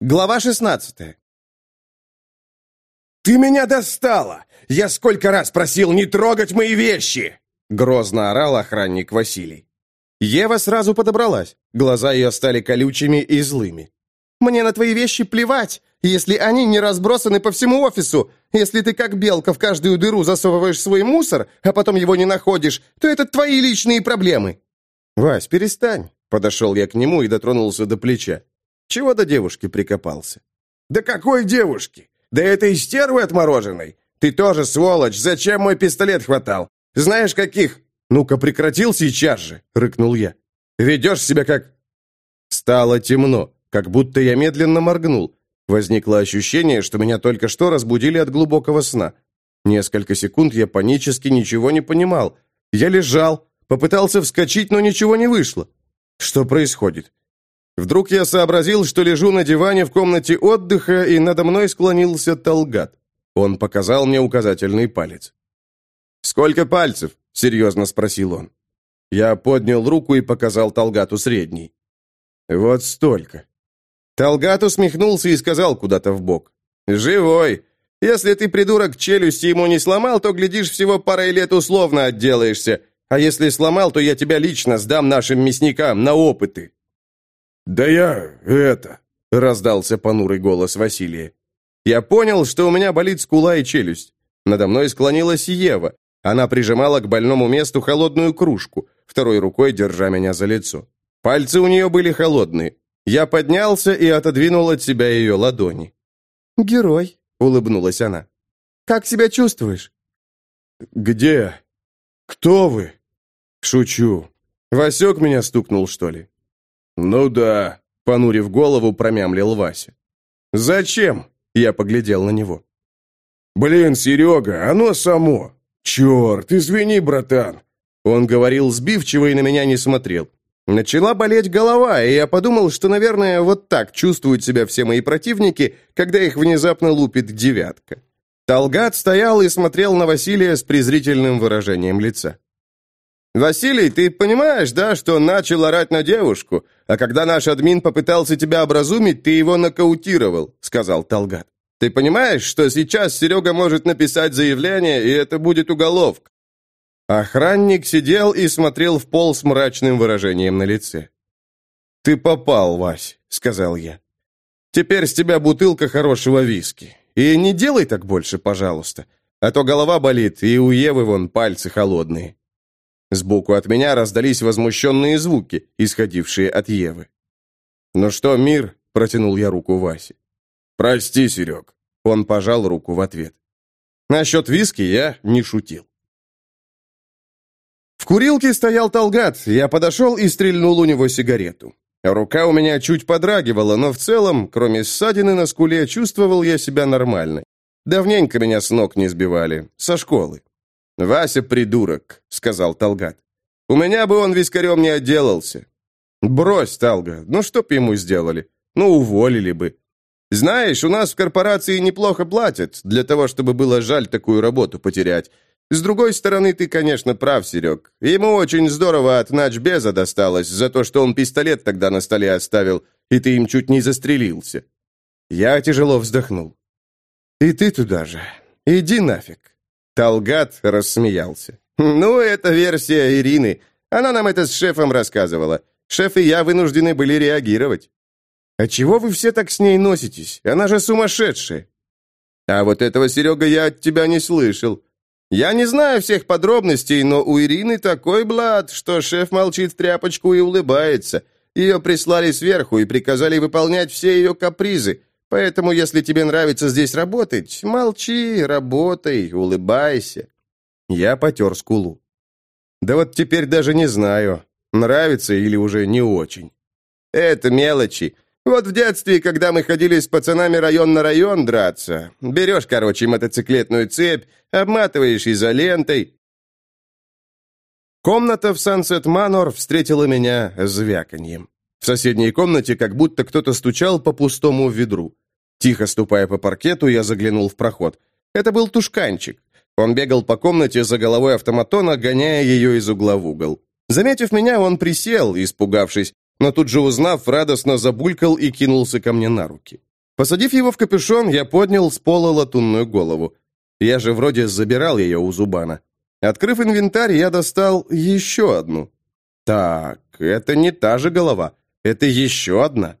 Глава 16 «Ты меня достала! Я сколько раз просил не трогать мои вещи!» Грозно орал охранник Василий. Ева сразу подобралась. Глаза ее стали колючими и злыми. «Мне на твои вещи плевать, если они не разбросаны по всему офису. Если ты как белка в каждую дыру засовываешь свой мусор, а потом его не находишь, то это твои личные проблемы». «Вась, перестань», — подошел я к нему и дотронулся до плеча. «Чего до девушки прикопался?» «Да какой девушки? Да этой стервы отмороженной! Ты тоже сволочь! Зачем мой пистолет хватал? Знаешь, каких...» «Ну-ка, прекратил сейчас же!» — рыкнул я. «Ведешь себя как...» Стало темно, как будто я медленно моргнул. Возникло ощущение, что меня только что разбудили от глубокого сна. Несколько секунд я панически ничего не понимал. Я лежал, попытался вскочить, но ничего не вышло. Что происходит? Вдруг я сообразил, что лежу на диване в комнате отдыха, и надо мной склонился Талгат. Он показал мне указательный палец. «Сколько пальцев?» — серьезно спросил он. Я поднял руку и показал Талгату средний. «Вот столько». Талгат усмехнулся и сказал куда-то в бок: «Живой. Если ты, придурок, челюсти ему не сломал, то, глядишь, всего парой лет условно отделаешься. А если сломал, то я тебя лично сдам нашим мясникам на опыты». «Да я... это...» — раздался понурый голос Василия. Я понял, что у меня болит скула и челюсть. Надо мной склонилась Ева. Она прижимала к больному месту холодную кружку, второй рукой держа меня за лицо. Пальцы у нее были холодные. Я поднялся и отодвинул от себя ее ладони. «Герой», — улыбнулась она. «Как себя чувствуешь?» «Где? Кто вы?» «Шучу. Васек меня стукнул, что ли?» «Ну да», — понурив голову, промямлил Вася. «Зачем?» — я поглядел на него. «Блин, Серега, оно само. Черт, извини, братан». Он говорил сбивчиво и на меня не смотрел. Начала болеть голова, и я подумал, что, наверное, вот так чувствуют себя все мои противники, когда их внезапно лупит девятка. Талгат стоял и смотрел на Василия с презрительным выражением лица. «Василий, ты понимаешь, да, что начал орать на девушку, а когда наш админ попытался тебя образумить, ты его нокаутировал», — сказал Талгат. «Ты понимаешь, что сейчас Серега может написать заявление, и это будет уголовка?» Охранник сидел и смотрел в пол с мрачным выражением на лице. «Ты попал, Вась», — сказал я. «Теперь с тебя бутылка хорошего виски. И не делай так больше, пожалуйста, а то голова болит, и у Евы вон пальцы холодные». Сбоку от меня раздались возмущенные звуки, исходившие от Евы. «Ну что, мир?» — протянул я руку Васе. «Прости, Серег». Он пожал руку в ответ. Насчет виски я не шутил. В курилке стоял Талгат, я подошел и стрельнул у него сигарету. Рука у меня чуть подрагивала, но в целом, кроме ссадины на скуле, чувствовал я себя нормально. Давненько меня с ног не сбивали, со школы. «Вася придурок», — сказал Талгат. «У меня бы он вискарем не отделался». «Брось, Талга, ну что б ему сделали? Ну, уволили бы. Знаешь, у нас в корпорации неплохо платят, для того, чтобы было жаль такую работу потерять. С другой стороны, ты, конечно, прав, Серег. Ему очень здорово от начбеза досталось за то, что он пистолет тогда на столе оставил, и ты им чуть не застрелился. Я тяжело вздохнул. И ты туда же. Иди нафиг. Талгат рассмеялся. Ну, это версия Ирины. Она нам это с шефом рассказывала. Шеф и я вынуждены были реагировать. А чего вы все так с ней носитесь? Она же сумасшедшая. А вот этого, Серега, я от тебя не слышал. Я не знаю всех подробностей, но у Ирины такой блат, что шеф молчит в тряпочку и улыбается. Ее прислали сверху и приказали выполнять все ее капризы. Поэтому, если тебе нравится здесь работать, молчи, работай, улыбайся». Я потер скулу. «Да вот теперь даже не знаю, нравится или уже не очень». «Это мелочи. Вот в детстве, когда мы ходили с пацанами район на район драться, берешь, короче, мотоциклетную цепь, обматываешь изолентой. Комната в Сансет Манор встретила меня звяканьем. В соседней комнате как будто кто-то стучал по пустому ведру. Тихо ступая по паркету, я заглянул в проход. Это был тушканчик. Он бегал по комнате за головой автоматона, гоняя ее из угла в угол. Заметив меня, он присел, испугавшись, но тут же узнав, радостно забулькал и кинулся ко мне на руки. Посадив его в капюшон, я поднял с пола латунную голову. Я же вроде забирал ее у Зубана. Открыв инвентарь, я достал еще одну. Так, это не та же голова. Это еще одна.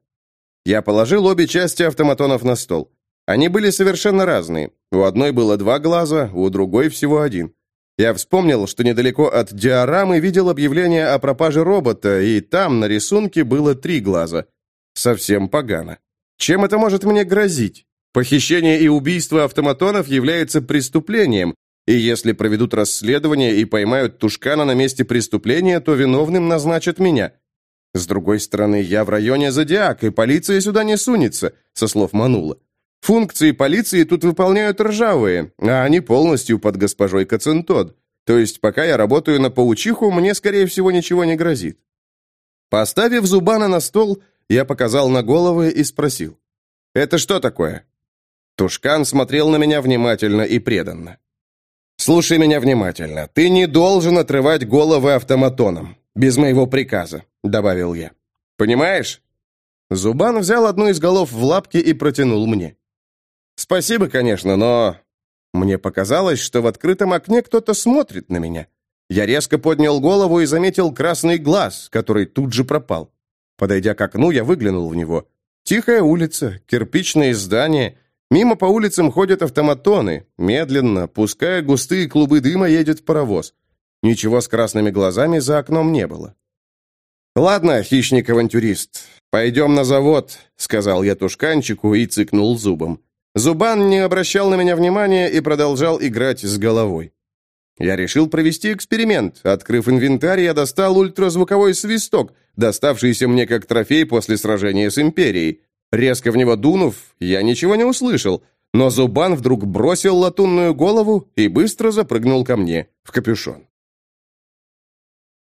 Я положил обе части автоматонов на стол. Они были совершенно разные. У одной было два глаза, у другой всего один. Я вспомнил, что недалеко от диорамы видел объявление о пропаже робота, и там на рисунке было три глаза. Совсем погано. Чем это может мне грозить? Похищение и убийство автоматонов является преступлением, и если проведут расследование и поймают Тушкана на месте преступления, то виновным назначат меня. С другой стороны, я в районе Зодиак, и полиция сюда не сунется, со слов Манула. Функции полиции тут выполняют ржавые, а они полностью под госпожой Кацинтод. То есть, пока я работаю на паучиху, мне, скорее всего, ничего не грозит. Поставив Зубана на стол, я показал на головы и спросил. «Это что такое?» Тушкан смотрел на меня внимательно и преданно. «Слушай меня внимательно. Ты не должен отрывать головы автоматоном. Без моего приказа», — добавил я. «Понимаешь?» Зубан взял одну из голов в лапки и протянул мне. «Спасибо, конечно, но...» Мне показалось, что в открытом окне кто-то смотрит на меня. Я резко поднял голову и заметил красный глаз, который тут же пропал. Подойдя к окну, я выглянул в него. Тихая улица, кирпичные здания. Мимо по улицам ходят автоматоны. Медленно, пуская густые клубы дыма, едет паровоз. Ничего с красными глазами за окном не было. «Ладно, хищник-авантюрист, пойдем на завод», — сказал я тушканчику и цыкнул зубом. Зубан не обращал на меня внимания и продолжал играть с головой. Я решил провести эксперимент. Открыв инвентарь, я достал ультразвуковой свисток, доставшийся мне как трофей после сражения с Империей. Резко в него дунув, я ничего не услышал, но Зубан вдруг бросил латунную голову и быстро запрыгнул ко мне в капюшон.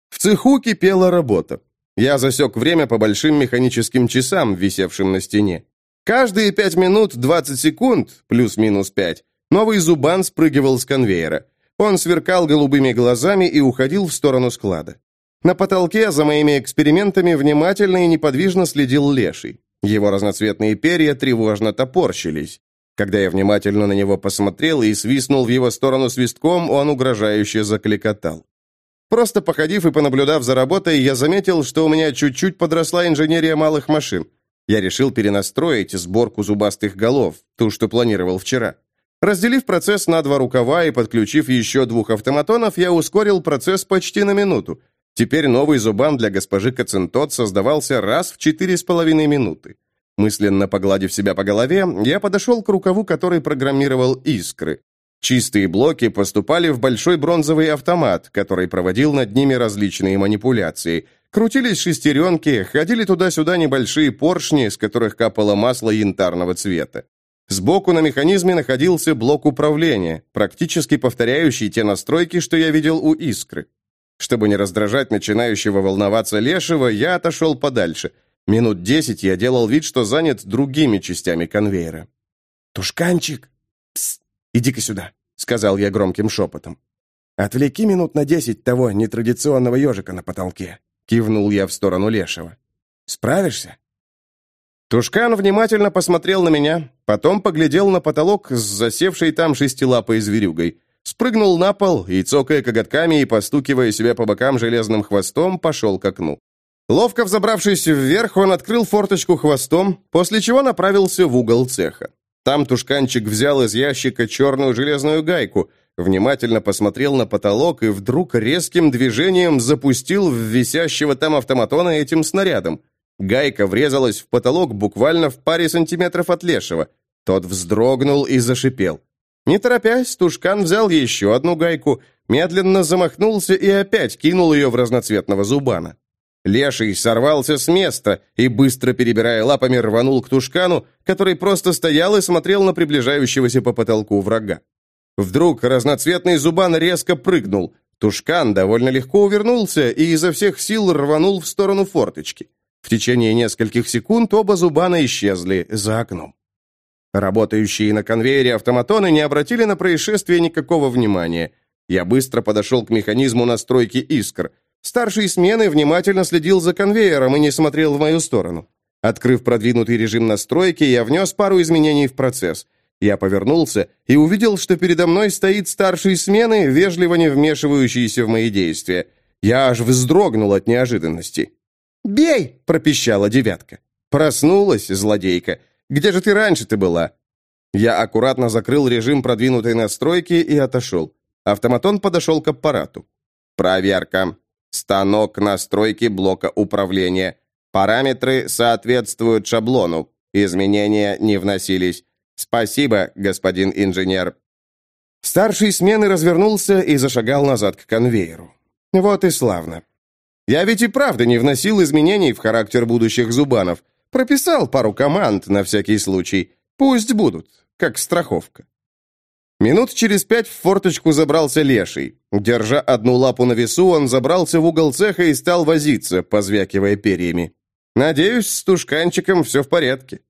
В цеху кипела работа. Я засек время по большим механическим часам, висевшим на стене. Каждые пять минут двадцать секунд, плюс-минус пять, новый зубан спрыгивал с конвейера. Он сверкал голубыми глазами и уходил в сторону склада. На потолке за моими экспериментами внимательно и неподвижно следил леший. Его разноцветные перья тревожно топорщились. Когда я внимательно на него посмотрел и свистнул в его сторону свистком, он угрожающе закликотал. Просто походив и понаблюдав за работой, я заметил, что у меня чуть-чуть подросла инженерия малых машин. Я решил перенастроить сборку зубастых голов, ту, что планировал вчера. Разделив процесс на два рукава и подключив еще двух автоматонов, я ускорил процесс почти на минуту. Теперь новый зубан для госпожи Кацинтот создавался раз в четыре с половиной минуты. Мысленно погладив себя по голове, я подошел к рукаву, который программировал искры. Чистые блоки поступали в большой бронзовый автомат, который проводил над ними различные манипуляции – Крутились шестеренки, ходили туда-сюда небольшие поршни, с которых капало масло янтарного цвета. Сбоку на механизме находился блок управления, практически повторяющий те настройки, что я видел у «Искры». Чтобы не раздражать начинающего волноваться Лешего, я отошел подальше. Минут десять я делал вид, что занят другими частями конвейера. «Тушканчик! Пс! Иди-ка сюда!» — сказал я громким шепотом. «Отвлеки минут на десять того нетрадиционного ежика на потолке». Кивнул я в сторону Лешего. «Справишься?» Тушкан внимательно посмотрел на меня, потом поглядел на потолок с засевшей там шестилапой зверюгой, спрыгнул на пол и, цокая коготками и постукивая себя по бокам железным хвостом, пошел к окну. Ловко взобравшись вверх, он открыл форточку хвостом, после чего направился в угол цеха. Там тушканчик взял из ящика черную железную гайку, внимательно посмотрел на потолок и вдруг резким движением запустил в висящего там автоматона этим снарядом. Гайка врезалась в потолок буквально в паре сантиметров от лешего. Тот вздрогнул и зашипел. Не торопясь, Тушкан взял еще одну гайку, медленно замахнулся и опять кинул ее в разноцветного зубана. Леший сорвался с места и, быстро перебирая лапами, рванул к Тушкану, который просто стоял и смотрел на приближающегося по потолку врага. Вдруг разноцветный зубан резко прыгнул. Тушкан довольно легко увернулся и изо всех сил рванул в сторону форточки. В течение нескольких секунд оба зубана исчезли за окном. Работающие на конвейере автоматоны не обратили на происшествие никакого внимания. Я быстро подошел к механизму настройки искр. Старший смены внимательно следил за конвейером и не смотрел в мою сторону. Открыв продвинутый режим настройки, я внес пару изменений в процесс. Я повернулся и увидел, что передо мной стоит старший смены, вежливо не вмешивающийся в мои действия. Я аж вздрогнул от неожиданности. «Бей!» — пропищала девятка. «Проснулась, злодейка. Где же ты раньше-то была?» Я аккуратно закрыл режим продвинутой настройки и отошел. Автоматон подошел к аппарату. «Проверка. Станок настройки блока управления. Параметры соответствуют шаблону. Изменения не вносились. Спасибо, господин инженер». Старший смены развернулся и зашагал назад к конвейеру. «Вот и славно. Я ведь и правда не вносил изменений в характер будущих зубанов. Прописал пару команд на всякий случай. Пусть будут, как страховка. Минут через пять в форточку забрался леший. Держа одну лапу на весу, он забрался в угол цеха и стал возиться, позвякивая перьями. Надеюсь, с тушканчиком все в порядке.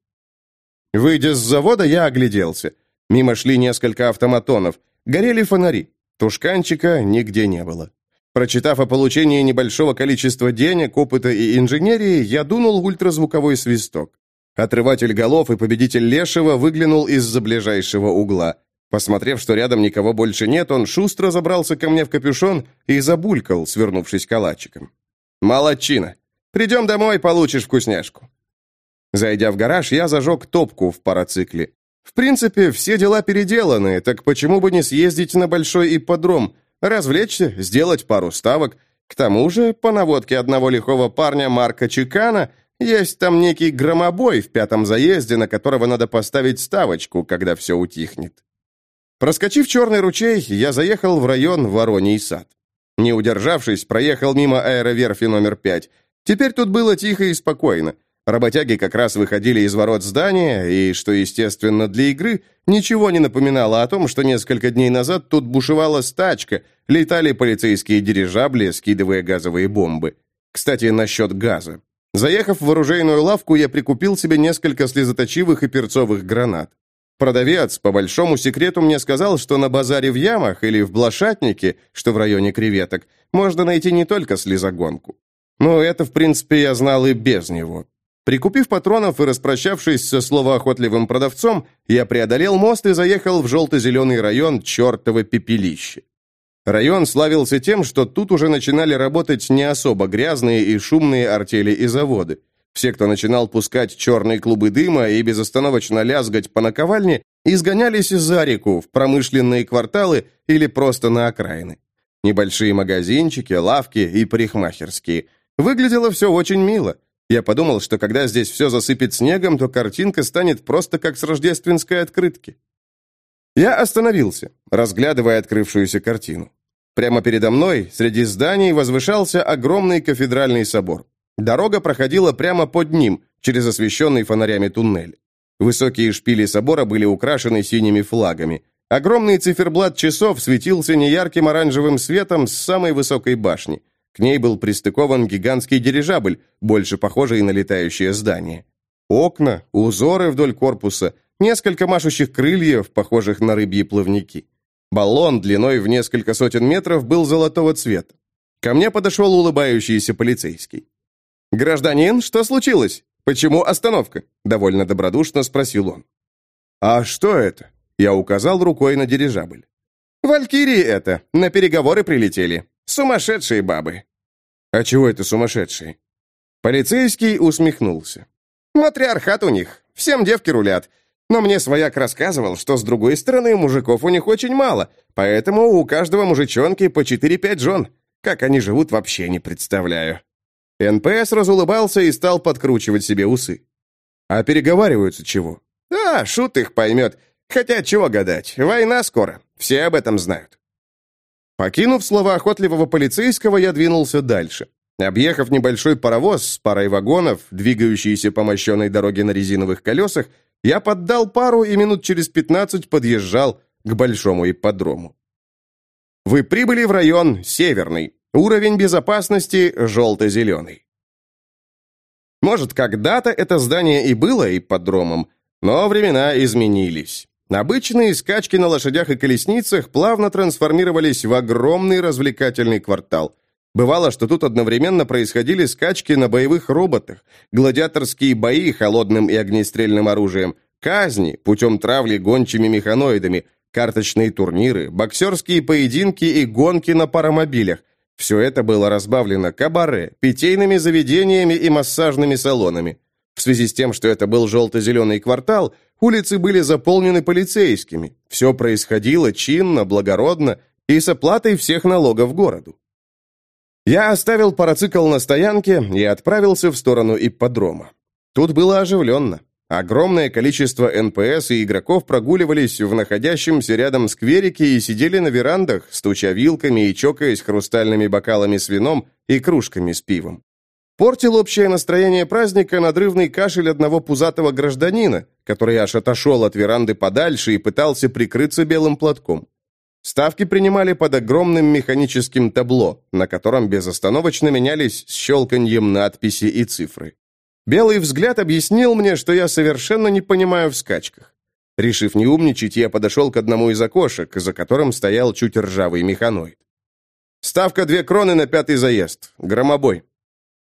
Выйдя с завода, я огляделся. Мимо шли несколько автоматонов. Горели фонари. Тушканчика нигде не было. Прочитав о получении небольшого количества денег, опыта и инженерии, я дунул в ультразвуковой свисток. Отрыватель голов и победитель Лешего выглянул из-за ближайшего угла. Посмотрев, что рядом никого больше нет, он шустро забрался ко мне в капюшон и забулькал, свернувшись калачиком. «Молодчина! Придем домой, получишь вкусняшку!» Зайдя в гараж, я зажег топку в парацикле. В принципе, все дела переделаны, так почему бы не съездить на большой ипподром – развлечься, сделать пару ставок. К тому же, по наводке одного лихого парня Марка Чекана, есть там некий громобой в пятом заезде, на которого надо поставить ставочку, когда все утихнет. Проскочив черный ручей, я заехал в район Вороний сад. Не удержавшись, проехал мимо аэроверфи номер пять. Теперь тут было тихо и спокойно. Работяги как раз выходили из ворот здания, и, что естественно для игры, ничего не напоминало о том, что несколько дней назад тут бушевала стачка, летали полицейские дирижабли, скидывая газовые бомбы. Кстати, насчет газа. Заехав в оружейную лавку, я прикупил себе несколько слезоточивых и перцовых гранат. Продавец, по большому секрету, мне сказал, что на базаре в Ямах или в Блошатнике, что в районе креветок, можно найти не только слезогонку. Но это, в принципе, я знал и без него. Прикупив патронов и распрощавшись со словоохотливым продавцом, я преодолел мост и заехал в желто-зеленый район чертово пепелище. Район славился тем, что тут уже начинали работать не особо грязные и шумные артели и заводы. Все, кто начинал пускать черные клубы дыма и безостановочно лязгать по наковальне, изгонялись за реку, в промышленные кварталы или просто на окраины. Небольшие магазинчики, лавки и парикмахерские. Выглядело все очень мило – я подумал, что когда здесь все засыпет снегом, то картинка станет просто как с рождественской открытки. Я остановился, разглядывая открывшуюся картину. Прямо передо мной, среди зданий, возвышался огромный кафедральный собор. Дорога проходила прямо под ним, через освещенный фонарями туннель. Высокие шпили собора были украшены синими флагами. Огромный циферблат часов светился неярким оранжевым светом с самой высокой башни. К ней был пристыкован гигантский дирижабль, больше похожий на летающее здание. Окна, узоры вдоль корпуса, несколько машущих крыльев, похожих на рыбьи плавники. Баллон длиной в несколько сотен метров был золотого цвета. Ко мне подошел улыбающийся полицейский. «Гражданин, что случилось? Почему остановка?» Довольно добродушно спросил он. «А что это?» Я указал рукой на дирижабль. «Валькирии это. На переговоры прилетели. Сумасшедшие бабы. А чего это сумасшедшие? Полицейский усмехнулся. Матриархат у них. Всем девки рулят. Но мне свояк рассказывал, что с другой стороны мужиков у них очень мало, поэтому у каждого мужичонки по 4-5 жен. Как они живут, вообще не представляю. НПС разулыбался и стал подкручивать себе усы. А переговариваются чего? А, шут их поймет. Хотя чего гадать, война скоро, все об этом знают. Покинув слова охотливого полицейского, я двинулся дальше. Объехав небольшой паровоз с парой вагонов, двигающийся по мощенной дороге на резиновых колесах, я поддал пару и минут через пятнадцать подъезжал к большому ипподрому. Вы прибыли в район Северный. Уровень безопасности желто-зеленый. Может, когда-то это здание и было ипподромом, но времена изменились. Обычные скачки на лошадях и колесницах плавно трансформировались в огромный развлекательный квартал. Бывало, что тут одновременно происходили скачки на боевых роботах, гладиаторские бои холодным и огнестрельным оружием, казни путем травли гончими механоидами, карточные турниры, боксерские поединки и гонки на паромобилях. Все это было разбавлено кабаре, питейными заведениями и массажными салонами. В связи с тем, что это был желто-зеленый квартал, улицы были заполнены полицейскими. Все происходило чинно, благородно и с оплатой всех налогов городу. Я оставил парацикл на стоянке и отправился в сторону ипподрома. Тут было оживленно. Огромное количество НПС и игроков прогуливались в находящемся рядом скверике и сидели на верандах, стуча вилками и чокаясь хрустальными бокалами с вином и кружками с пивом. Портил общее настроение праздника надрывный кашель одного пузатого гражданина, который аж отошел от веранды подальше и пытался прикрыться белым платком. Ставки принимали под огромным механическим табло, на котором безостановочно менялись с щелканьем надписи и цифры. Белый взгляд объяснил мне, что я совершенно не понимаю в скачках. Решив не умничать, я подошел к одному из окошек, за которым стоял чуть ржавый механоид. «Ставка две кроны на пятый заезд. Громобой».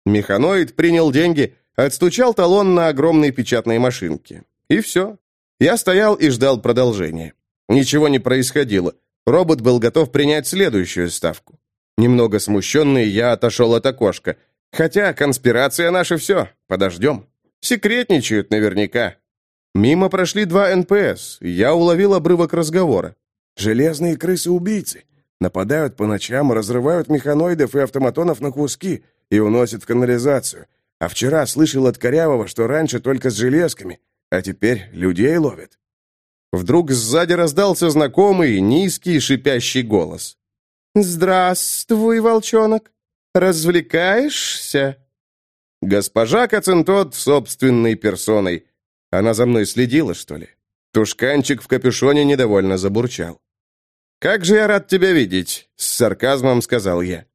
Механоид принял деньги, отстучал талон на огромной печатной машинке. И все. Я стоял и ждал продолжения. Ничего не происходило. Робот был готов принять следующую ставку. Немного смущенный, я отошел от окошка. Хотя конспирация наша все. Подождем. Секретничают наверняка. Мимо прошли два НПС. Я уловил обрывок разговора. «Железные крысы-убийцы. Нападают по ночам, разрывают механоидов и автоматонов на куски и уносят в канализацию. А вчера слышал от Корявого, что раньше только с железками, а теперь людей ловят. Вдруг сзади раздался знакомый, низкий, шипящий голос. «Здравствуй, волчонок! Развлекаешься?» Госпожа Кацинтот собственной персоной. Она за мной следила, что ли? Тушканчик в капюшоне недовольно забурчал. «Как же я рад тебя видеть!» — с сарказмом сказал я.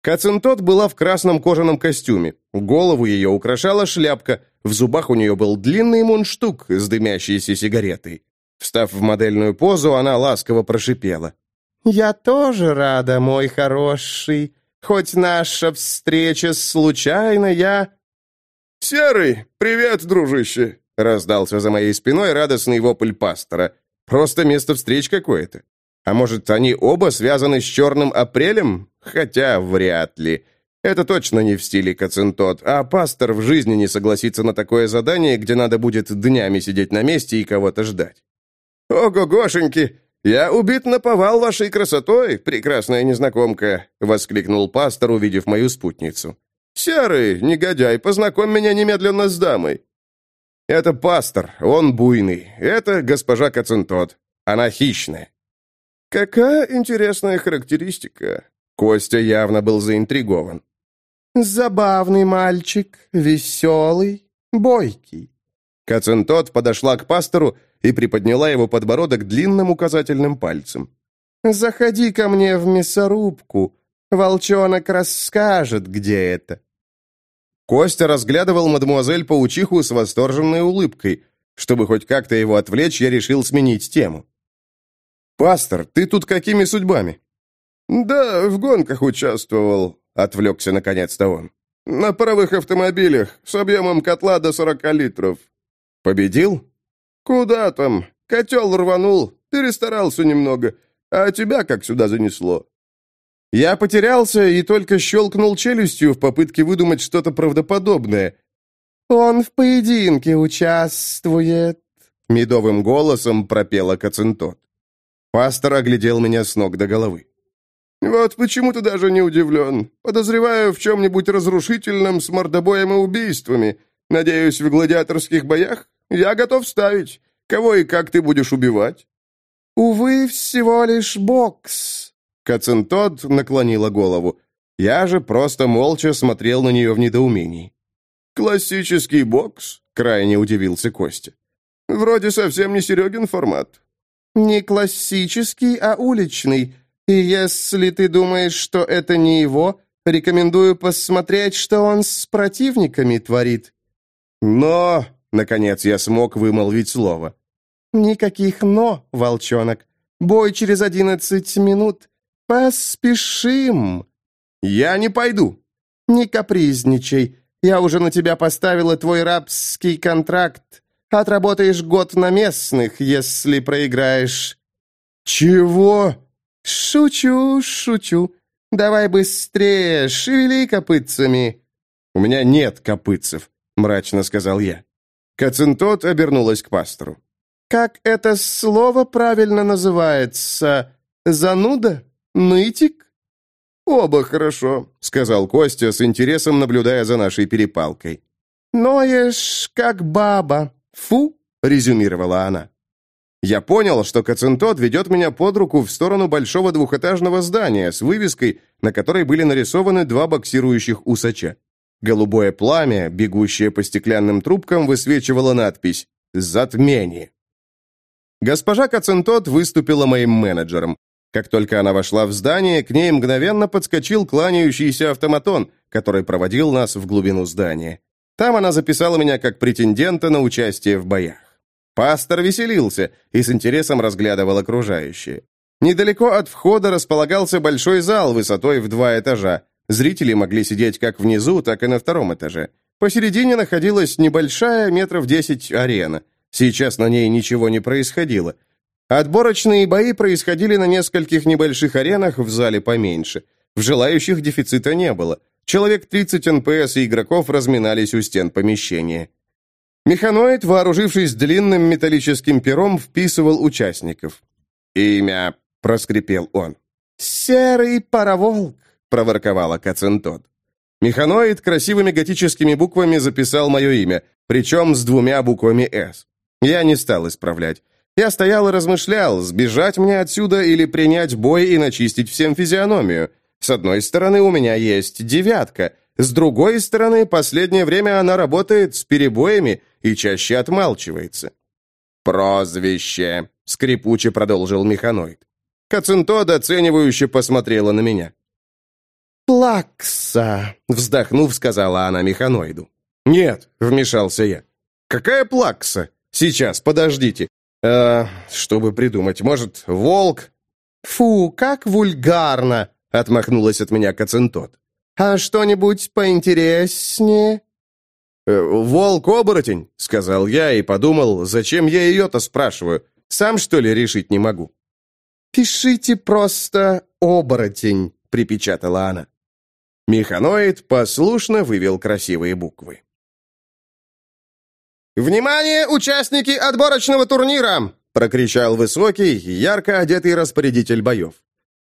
Кацинтот была в красном кожаном костюме. Голову ее украшала шляпка, в зубах у нее был длинный мундштук с дымящейся сигаретой. Встав в модельную позу, она ласково прошипела. «Я тоже рада, мой хороший. Хоть наша встреча случайная...» «Серый, привет, дружище!» — раздался за моей спиной радостный вопль пастора. «Просто место встреч какое-то. А может, они оба связаны с черным апрелем? Хотя вряд ли. Это точно не в стиле Кацинтот, а пастор в жизни не согласится на такое задание, где надо будет днями сидеть на месте и кого-то ждать. «Ого-гошеньки! Я убит на повал вашей красотой, прекрасная незнакомка!» — воскликнул пастор, увидев мою спутницу. «Серый, негодяй, познакомь меня немедленно с дамой!» «Это пастор, он буйный. Это госпожа Кацинтот. Она хищная». «Какая интересная характеристика!» Костя явно был заинтригован. «Забавный мальчик, веселый, бойкий». Кацинтот подошла к пастору и приподняла его подбородок длинным указательным пальцем. «Заходи ко мне в мясорубку. Волчонок расскажет, где это». Костя разглядывал мадемуазель-паучиху с восторженной улыбкой. Чтобы хоть как-то его отвлечь, я решил сменить тему. «Пастор, ты тут какими судьбами?» «Да, в гонках участвовал», — отвлекся наконец-то он. «На паровых автомобилях, с объемом котла до сорока литров». «Победил?» «Куда там? Котел рванул, перестарался немного. А тебя как сюда занесло?» Я потерялся и только щелкнул челюстью в попытке выдумать что-то правдоподобное. «Он в поединке участвует», — медовым голосом пропела Кацинтот. Пастор оглядел меня с ног до головы. «Вот почему ты даже не удивлен. Подозреваю в чем-нибудь разрушительном с мордобоем и убийствами. Надеюсь, в гладиаторских боях? Я готов ставить. Кого и как ты будешь убивать?» «Увы, всего лишь бокс», — Кацинтод наклонила голову. Я же просто молча смотрел на нее в недоумении. «Классический бокс?» — крайне удивился Костя. «Вроде совсем не Серегин формат». «Не классический, а уличный. И если ты думаешь, что это не его, рекомендую посмотреть, что он с противниками творит». «Но...» Наконец я смог вымолвить слово. «Никаких «но», волчонок. Бой через одиннадцать минут. Поспешим!» «Я не пойду». «Не капризничай. Я уже на тебя поставила твой рабский контракт. Отработаешь год на местных, если проиграешь». «Чего?» «Шучу, шучу. Давай быстрее, шевели копытцами». «У меня нет копытцев», — мрачно сказал я. Кацинтот обернулась к пастору. «Как это слово правильно называется? Зануда? Нытик?» «Оба хорошо», — сказал Костя с интересом, наблюдая за нашей перепалкой. «Ноешь, как баба. Фу!» — резюмировала она. Я понял, что Кацинтот ведет меня под руку в сторону большого двухэтажного здания с вывеской, на которой были нарисованы два боксирующих усача. Голубое пламя, бегущее по стеклянным трубкам, высвечивало надпись «Затмение». Госпожа Кацинтот выступила моим менеджером. Как только она вошла в здание, к ней мгновенно подскочил кланяющийся автоматон, который проводил нас в глубину здания. Там она записала меня как претендента на участие в боях. Пастор веселился и с интересом разглядывал окружающее. Недалеко от входа располагался большой зал высотой в два этажа. Зрители могли сидеть как внизу, так и на втором этаже. Посередине находилась небольшая, метров десять, арена. Сейчас на ней ничего не происходило. Отборочные бои происходили на нескольких небольших аренах в зале поменьше. В желающих дефицита не было. Человек 30 НПС и игроков разминались у стен помещения. Механоид, вооружившись длинным металлическим пером, вписывал участников. «Имя», — проскрипел он. «Серый пароволк», — проворковала Кацентот. Механоид красивыми готическими буквами записал мое имя, причем с двумя буквами «С». Я не стал исправлять. Я стоял и размышлял, сбежать мне отсюда или принять бой и начистить всем физиономию. С одной стороны, у меня есть девятка, с другой стороны, последнее время она работает с перебоями и чаще отмалчивается. «Прозвище», — скрипуче продолжил механоид. Кацинтод оценивающе посмотрела на меня. «Плакса», — вздохнув, сказала она механоиду. «Нет», — вмешался я. «Какая плакса? Сейчас, подождите. Э, чтобы придумать, может, волк?» «Фу, как вульгарно!» — отмахнулась от меня Кацинтод. «А что-нибудь поинтереснее?» «Э, «Волк-оборотень», — сказал я и подумал, зачем я ее-то спрашиваю. Сам, что ли, решить не могу? «Пишите просто «оборотень», — припечатала она. Механоид послушно вывел красивые буквы. «Внимание, участники отборочного турнира!» — прокричал высокий, ярко одетый распорядитель боев.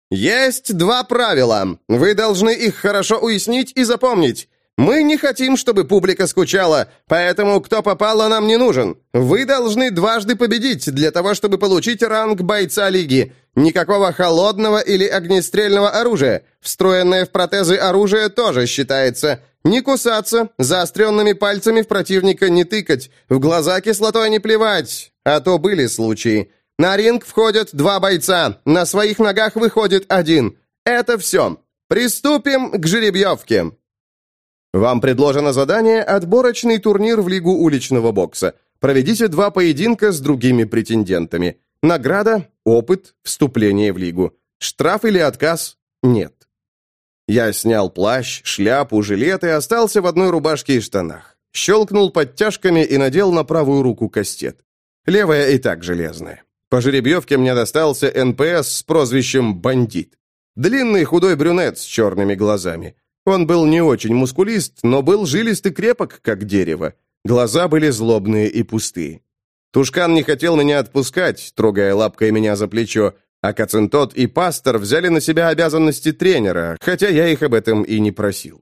«Есть два правила. Вы должны их хорошо уяснить и запомнить. Мы не хотим, чтобы публика скучала, поэтому кто попало нам не нужен. Вы должны дважды победить для того, чтобы получить ранг бойца лиги. Никакого холодного или огнестрельного оружия. Встроенное в протезы оружие тоже считается. Не кусаться, заостренными пальцами в противника не тыкать, в глаза кислотой не плевать. А то были случаи. На ринг входят два бойца, на своих ногах выходит один. Это все. Приступим к жеребьевке. Вам предложено задание «Отборочный турнир в Лигу уличного бокса». Проведите два поединка с другими претендентами. Награда – опыт, вступление в Лигу. Штраф или отказ – нет. Я снял плащ, шляпу, жилет и остался в одной рубашке и штанах. Щелкнул подтяжками и надел на правую руку кастет. Левая и так железная. По жеребьевке мне достался НПС с прозвищем «Бандит». Длинный худой брюнет с черными глазами. Он был не очень мускулист, но был жилист и крепок, как дерево. Глаза были злобные и пустые. Тушкан не хотел меня отпускать, трогая лапкой меня за плечо, а Кацинтот и пастор взяли на себя обязанности тренера, хотя я их об этом и не просил.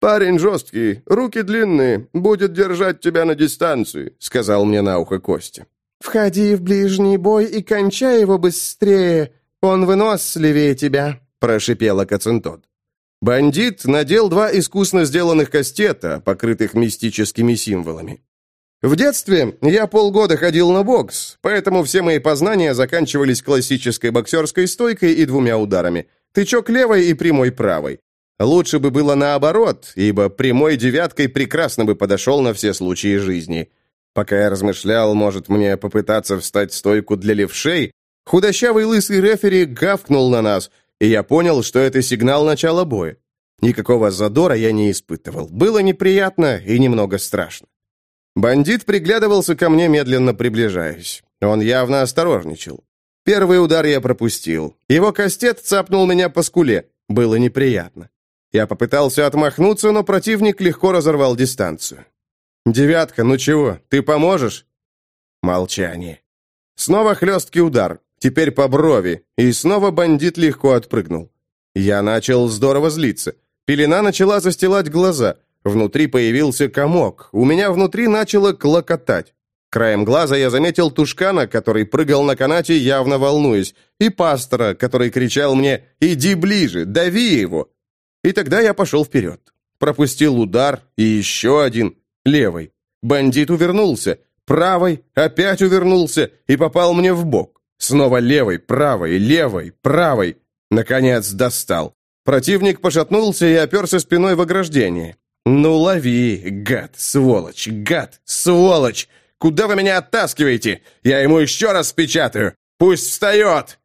«Парень жесткий, руки длинные, будет держать тебя на дистанции», — сказал мне на ухо Костя. «Входи в ближний бой и кончай его быстрее, он выносливее тебя», — прошипела Кацинтот. Бандит надел два искусно сделанных кастета, покрытых мистическими символами. В детстве я полгода ходил на бокс, поэтому все мои познания заканчивались классической боксерской стойкой и двумя ударами. Тычок левой и прямой правой. Лучше бы было наоборот, ибо прямой девяткой прекрасно бы подошел на все случаи жизни. Пока я размышлял, может мне попытаться встать в стойку для левшей, худощавый лысый рефери гавкнул на нас – и я понял, что это сигнал начала боя. Никакого задора я не испытывал. Было неприятно и немного страшно. Бандит приглядывался ко мне, медленно приближаясь. Он явно осторожничал. Первый удар я пропустил. Его кастет цапнул меня по скуле. Было неприятно. Я попытался отмахнуться, но противник легко разорвал дистанцию. «Девятка, ну чего, ты поможешь?» Молчание. Снова хлесткий удар, теперь по брови, и снова бандит легко отпрыгнул. Я начал здорово злиться. Пелена начала застилать глаза. Внутри появился комок. У меня внутри начало клокотать. Краем глаза я заметил Тушкана, который прыгал на канате, явно волнуясь, и пастора, который кричал мне «Иди ближе, дави его!» И тогда я пошел вперед. Пропустил удар, и еще один, левый. Бандит увернулся, правой, опять увернулся и попал мне в бок. Снова левой, правой, левой, правой. Наконец достал. Противник пошатнулся и оперся спиной в ограждение. «Ну, лови, гад, сволочь, гад, сволочь! Куда вы меня оттаскиваете? Я ему еще раз впечатаю! Пусть встает!»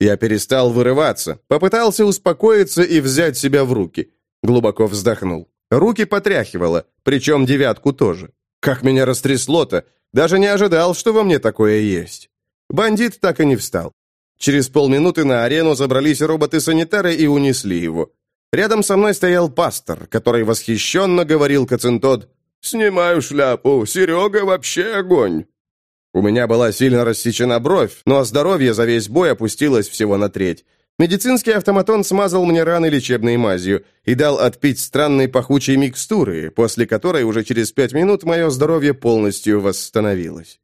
Я перестал вырываться, попытался успокоиться и взять себя в руки. Глубоко вздохнул. Руки потряхивало, причем девятку тоже. Как меня растрясло-то! Даже не ожидал, что во мне такое есть. Бандит так и не встал. Через полминуты на арену забрались роботы-санитары и унесли его. Рядом со мной стоял пастор, который восхищенно говорил Кацинтод «Снимаю шляпу, Серега вообще огонь!» У меня была сильно рассечена бровь, но здоровье за весь бой опустилось всего на треть. Медицинский автоматон смазал мне раны лечебной мазью и дал отпить странной пахучей микстуры, после которой уже через пять минут мое здоровье полностью восстановилось.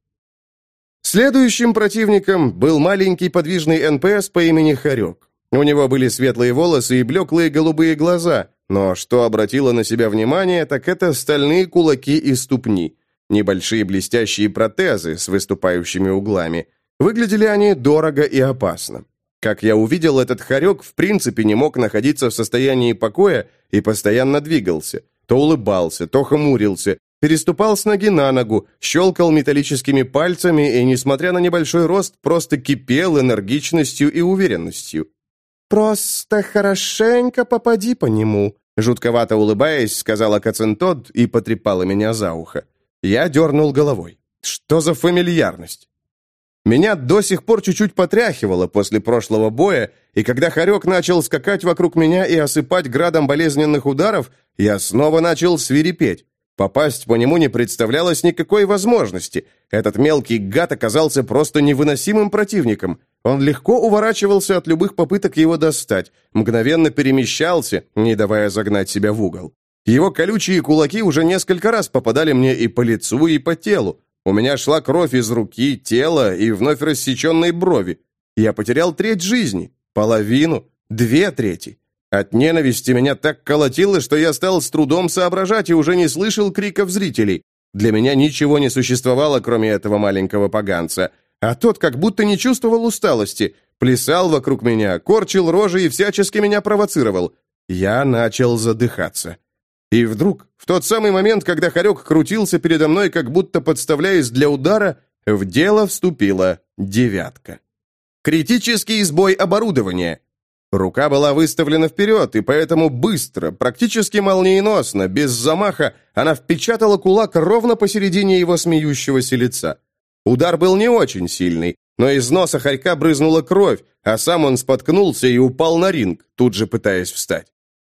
Следующим противником был маленький подвижный НПС по имени Харек. У него были светлые волосы и блеклые голубые глаза, но что обратило на себя внимание, так это стальные кулаки и ступни. Небольшие блестящие протезы с выступающими углами. Выглядели они дорого и опасно. Как я увидел, этот хорек в принципе не мог находиться в состоянии покоя и постоянно двигался. То улыбался, то хмурился, переступал с ноги на ногу, щелкал металлическими пальцами и, несмотря на небольшой рост, просто кипел энергичностью и уверенностью. «Просто хорошенько попади по нему», жутковато улыбаясь, сказала Кацентод и потрепала меня за ухо. Я дернул головой. «Что за фамильярность?» Меня до сих пор чуть-чуть потряхивало после прошлого боя, и когда Харек начал скакать вокруг меня и осыпать градом болезненных ударов, я снова начал свирепеть. Попасть по нему не представлялось никакой возможности. Этот мелкий гад оказался просто невыносимым противником. Он легко уворачивался от любых попыток его достать, мгновенно перемещался, не давая загнать себя в угол. Его колючие кулаки уже несколько раз попадали мне и по лицу, и по телу. У меня шла кровь из руки, тела и вновь рассеченной брови. Я потерял треть жизни, половину, две трети. От ненависти меня так колотило, что я стал с трудом соображать и уже не слышал криков зрителей. Для меня ничего не существовало, кроме этого маленького поганца. А тот как будто не чувствовал усталости, плясал вокруг меня, корчил рожи и всячески меня провоцировал. Я начал задыхаться. И вдруг, в тот самый момент, когда Харек крутился передо мной, как будто подставляясь для удара, в дело вступила девятка. Критический сбой оборудования. Рука была выставлена вперед, и поэтому быстро, практически молниеносно, без замаха, она впечатала кулак ровно посередине его смеющегося лица. Удар был не очень сильный, но из носа хорька брызнула кровь, а сам он споткнулся и упал на ринг, тут же пытаясь встать.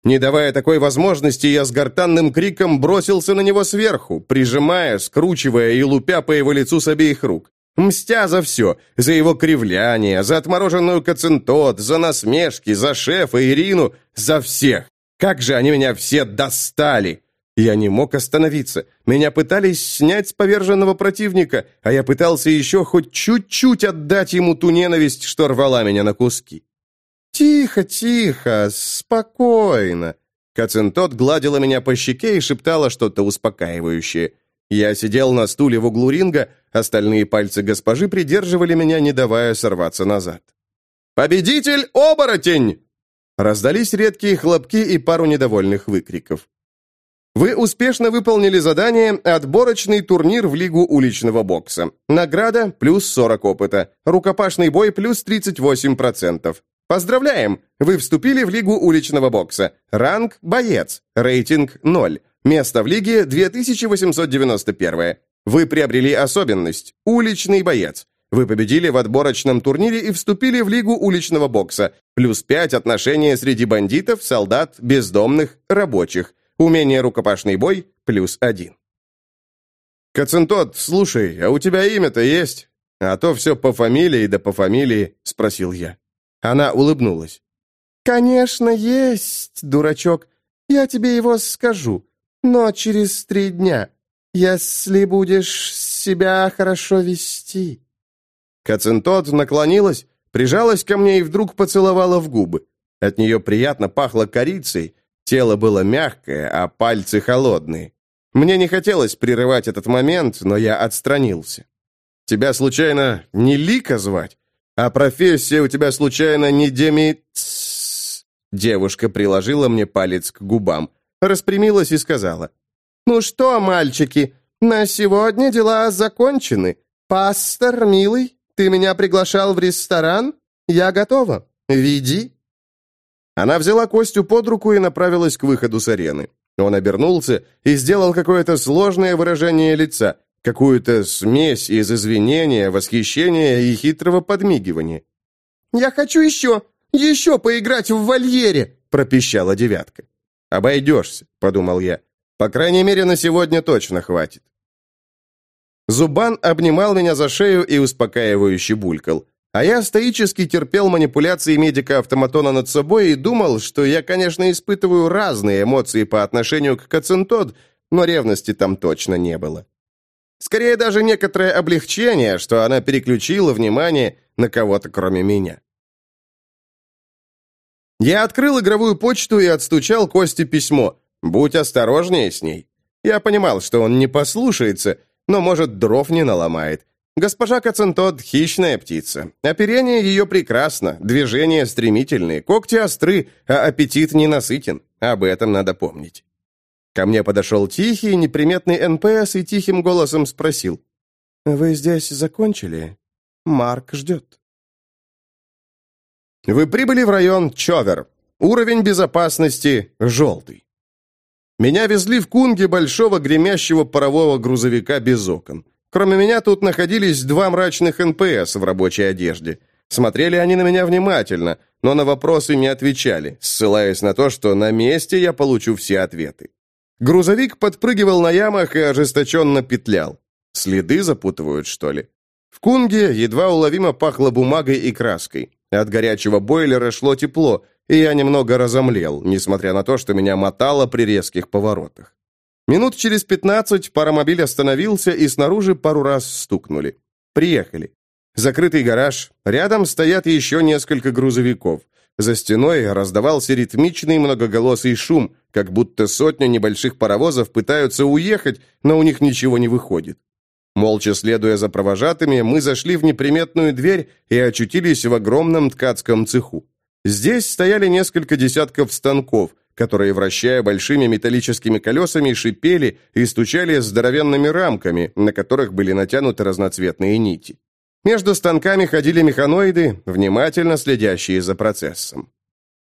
Не давая такой возможности, я с гортанным криком бросился на него сверху, прижимая, скручивая и лупя по его лицу с обеих рук. Мстя за все, за его кривляние, за отмороженную Кацинтот, за насмешки, за шефа Ирину, за всех. Как же они меня все достали! Я не мог остановиться. Меня пытались снять с поверженного противника, а я пытался еще хоть чуть-чуть отдать ему ту ненависть, что рвала меня на куски. «Тихо, тихо, спокойно!» Кацинтот гладила меня по щеке и шептала что-то успокаивающее. Я сидел на стуле в углу ринга, остальные пальцы госпожи придерживали меня, не давая сорваться назад. «Победитель — оборотень!» Раздались редкие хлопки и пару недовольных выкриков. Вы успешно выполнили задание «Отборочный турнир в Лигу уличного бокса». Награда – плюс 40 опыта. Рукопашный бой – плюс 38%. Поздравляем! Вы вступили в Лигу уличного бокса. Ранг – боец. Рейтинг – 0. Место в Лиге – 2891. Вы приобрели особенность – уличный боец. Вы победили в отборочном турнире и вступили в Лигу уличного бокса. Плюс 5 отношения среди бандитов, солдат, бездомных, рабочих. Умение рукопашный бой – плюс 1. «Кацинтот, слушай, а у тебя имя-то есть? А то все по фамилии да по фамилии», — спросил я. Она улыбнулась. «Конечно, есть, дурачок. Я тебе его скажу. Но через три дня, если будешь себя хорошо вести». Кацинтот наклонилась, прижалась ко мне и вдруг поцеловала в губы. От нее приятно пахло корицей, тело было мягкое, а пальцы холодные. Мне не хотелось прерывать этот момент, но я отстранился. «Тебя, случайно, не Лика звать? А профессия у тебя, случайно, не Деми...» Девушка приложила мне палец к губам, распрямилась и сказала. «Ну что, мальчики, на сегодня дела закончены. Пастор, милый, ты меня приглашал в ресторан? Я готова. Веди». Она взяла Костю под руку и направилась к выходу с арены. Он обернулся и сделал какое-то сложное выражение лица, какую-то смесь из извинения, восхищения и хитрого подмигивания. «Я хочу еще, еще поиграть в вольере!» – пропищала девятка. «Обойдешься», – подумал я. «По крайней мере, на сегодня точно хватит». Зубан обнимал меня за шею и успокаивающе булькал. А я стоически терпел манипуляции медика-автоматона над собой и думал, что я, конечно, испытываю разные эмоции по отношению к Кацинтод, но ревности там точно не было. Скорее даже некоторое облегчение, что она переключила внимание на кого-то кроме меня. Я открыл игровую почту и отстучал Косте письмо. «Будь осторожнее с ней». Я понимал, что он не послушается, но, может, дров не наломает. Госпожа Кацентод – хищная птица. Оперение ее прекрасно, движения стремительные, когти остры, а аппетит ненасытен. Об этом надо помнить. Ко мне подошел тихий, неприметный НПС и тихим голосом спросил. «Вы здесь закончили? Марк ждет». Вы прибыли в район Човер. Уровень безопасности – желтый. Меня везли в кунге большого гремящего парового грузовика без окон. Кроме меня тут находились два мрачных НПС в рабочей одежде. Смотрели они на меня внимательно, но на вопросы не отвечали, ссылаясь на то, что на месте я получу все ответы. Грузовик подпрыгивал на ямах и ожесточенно петлял. Следы запутывают, что ли? В кунге едва уловимо пахло бумагой и краской. От горячего бойлера шло тепло, и я немного разомлел, несмотря на то, что меня мотало при резких поворотах. Минут через пятнадцать паромобиль остановился, и снаружи пару раз стукнули. Приехали. Закрытый гараж. Рядом стоят еще несколько грузовиков. За стеной раздавался ритмичный многоголосый шум, как будто сотня небольших паровозов пытаются уехать, но у них ничего не выходит. Молча следуя за провожатыми, мы зашли в неприметную дверь и очутились в огромном ткацком цеху. Здесь стояли несколько десятков станков, которые, вращая большими металлическими колесами, шипели и стучали здоровенными рамками, на которых были натянуты разноцветные нити. Между станками ходили механоиды, внимательно следящие за процессом.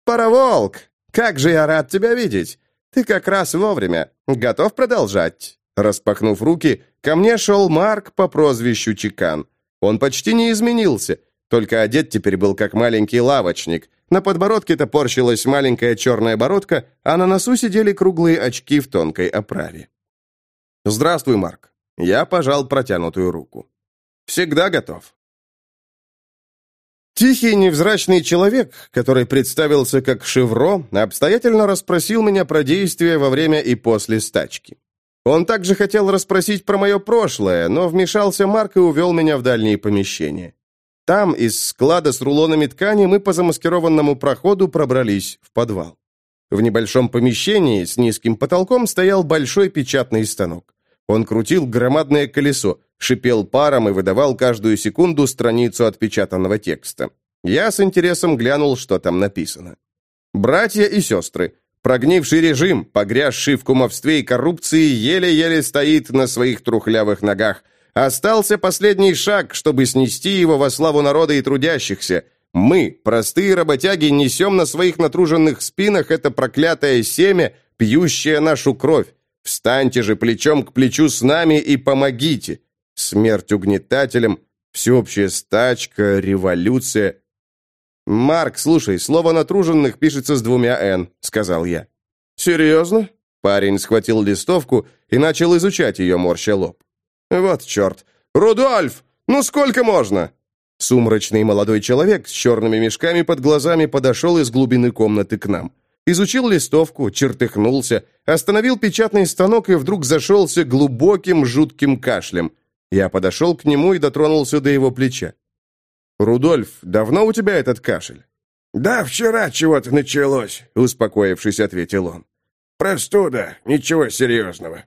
«Пароволк! Как же я рад тебя видеть! Ты как раз вовремя. Готов продолжать?» Распахнув руки, ко мне шел Марк по прозвищу Чекан. Он почти не изменился, только одет теперь был как маленький лавочник, на подбородке топорщилась маленькая черная бородка, а на носу сидели круглые очки в тонкой оправе. «Здравствуй, Марк». Я пожал протянутую руку. «Всегда готов». Тихий, невзрачный человек, который представился как Шевро, обстоятельно расспросил меня про действия во время и после стачки. Он также хотел расспросить про мое прошлое, но вмешался Марк и увел меня в дальние помещения. Там, из склада с рулонами ткани, мы по замаскированному проходу пробрались в подвал. В небольшом помещении с низким потолком стоял большой печатный станок. Он крутил громадное колесо, шипел паром и выдавал каждую секунду страницу отпечатанного текста. Я с интересом глянул, что там написано. «Братья и сестры, прогнивший режим, погрязший в кумовстве и коррупции, еле-еле стоит на своих трухлявых ногах – Остался последний шаг, чтобы снести его во славу народа и трудящихся. Мы, простые работяги, несем на своих натруженных спинах это проклятое семя, пьющее нашу кровь. Встаньте же плечом к плечу с нами и помогите. Смерть угнетателям, всеобщая стачка, революция. «Марк, слушай, слово «натруженных» пишется с двумя «н», — сказал я. «Серьезно?» Парень схватил листовку и начал изучать ее, морща лоб. «Вот черт! Рудольф! Ну сколько можно?» Сумрачный молодой человек с черными мешками под глазами подошел из глубины комнаты к нам. Изучил листовку, чертыхнулся, остановил печатный станок и вдруг зашелся глубоким жутким кашлем. Я подошел к нему и дотронулся до его плеча. «Рудольф, давно у тебя этот кашель?» «Да, вчера чего-то началось», — успокоившись, ответил он. «Простуда, ничего серьезного».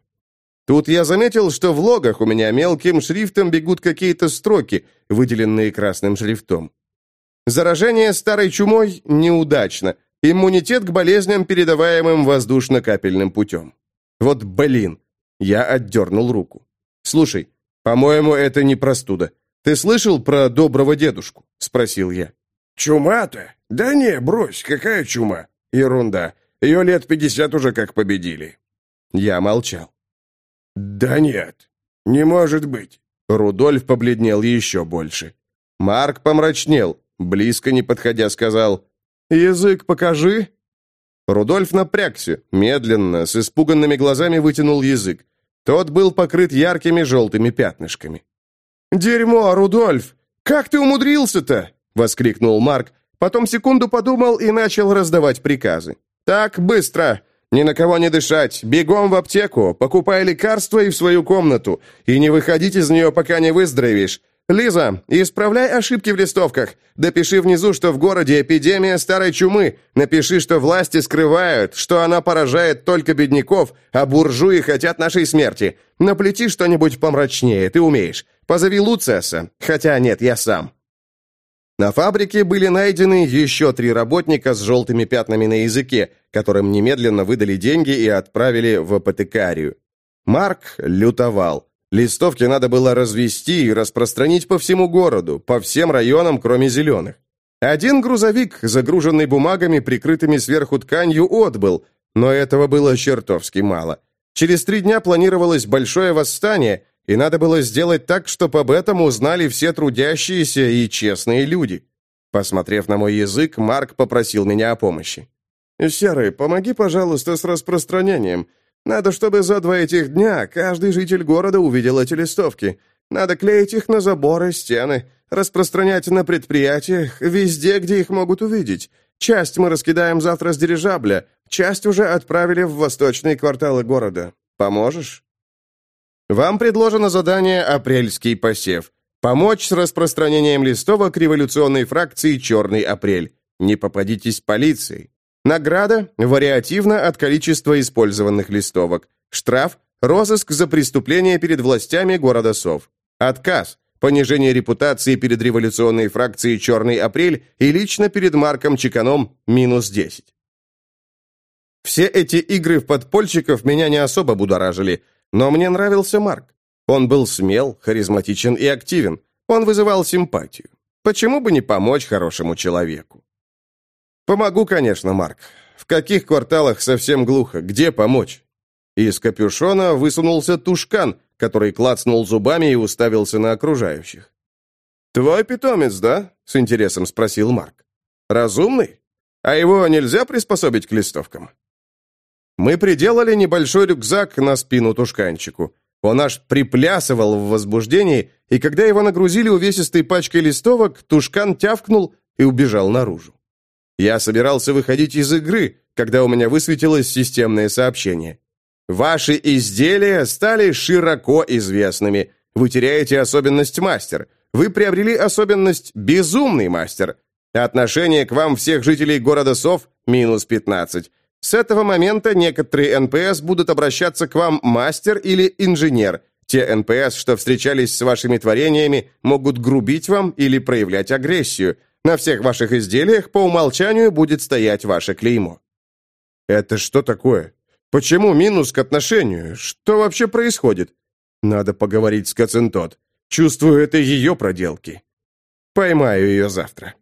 Тут я заметил, что в логах у меня мелким шрифтом бегут какие-то строки, выделенные красным шрифтом. Заражение старой чумой неудачно. Иммунитет к болезням, передаваемым воздушно-капельным путем. Вот блин. Я отдернул руку. Слушай, по-моему, это не простуда. Ты слышал про доброго дедушку? Спросил я. Чума-то? Да не, брось, какая чума? Ерунда. Ее лет пятьдесят уже как победили. Я молчал. «Да нет, не может быть». Рудольф побледнел еще больше. Марк помрачнел, близко не подходя сказал «Язык покажи». Рудольф напрягся, медленно, с испуганными глазами вытянул язык. Тот был покрыт яркими желтыми пятнышками. «Дерьмо, Рудольф! Как ты умудрился-то?» — воскликнул Марк, потом секунду подумал и начал раздавать приказы. «Так, быстро! Ни на кого не дышать. Бегом в аптеку, покупай лекарства и в свою комнату. И не выходить из нее, пока не выздоровеешь. Лиза, исправляй ошибки в листовках. Допиши внизу, что в городе эпидемия старой чумы. Напиши, что власти скрывают, что она поражает только бедняков, а буржуи хотят нашей смерти. Наплети что-нибудь помрачнее, ты умеешь. Позови Луцеса. Хотя нет, я сам. На фабрике были найдены еще три работника с желтыми пятнами на языке, которым немедленно выдали деньги и отправили в апотекарию. Марк лютовал. Листовки надо было развести и распространить по всему городу, по всем районам, кроме зеленых. Один грузовик, загруженный бумагами, прикрытыми сверху тканью, отбыл, но этого было чертовски мало. Через три дня планировалось большое восстание, и надо было сделать так, чтобы об этом узнали все трудящиеся и честные люди. Посмотрев на мой язык, Марк попросил меня о помощи. «Серый, помоги, пожалуйста, с распространением. Надо, чтобы за два этих дня каждый житель города увидел эти листовки. Надо клеить их на заборы, стены, распространять на предприятиях, везде, где их могут увидеть. Часть мы раскидаем завтра с дирижабля, часть уже отправили в восточные кварталы города. Поможешь?» Вам предложено задание «Апрельский посев». Помочь с распространением листовок революционной фракции «Черный апрель». Не попадитесь полиции. Награда – вариативно от количества использованных листовок. Штраф – розыск за преступление перед властями города Сов. Отказ – понижение репутации перед революционной фракцией «Черный апрель» и лично перед Марком Чеканом – минус 10. Все эти игры в подпольщиков меня не особо будоражили – но мне нравился Марк. Он был смел, харизматичен и активен. Он вызывал симпатию. Почему бы не помочь хорошему человеку? Помогу, конечно, Марк. В каких кварталах совсем глухо? Где помочь? Из капюшона высунулся тушкан, который клацнул зубами и уставился на окружающих. «Твой питомец, да?» — с интересом спросил Марк. «Разумный? А его нельзя приспособить к листовкам?» Мы приделали небольшой рюкзак на спину тушканчику. Он аж приплясывал в возбуждении, и когда его нагрузили увесистой пачкой листовок, тушкан тявкнул и убежал наружу. Я собирался выходить из игры, когда у меня высветилось системное сообщение. Ваши изделия стали широко известными. Вы теряете особенность мастер. Вы приобрели особенность безумный мастер. Отношение к вам всех жителей города Сов минус 15. С этого момента некоторые НПС будут обращаться к вам мастер или инженер. Те НПС, что встречались с вашими творениями, могут грубить вам или проявлять агрессию. На всех ваших изделиях по умолчанию будет стоять ваше клеймо. Это что такое? Почему минус к отношению? Что вообще происходит? Надо поговорить с Кацинтот. Чувствую, это ее проделки. Поймаю ее завтра.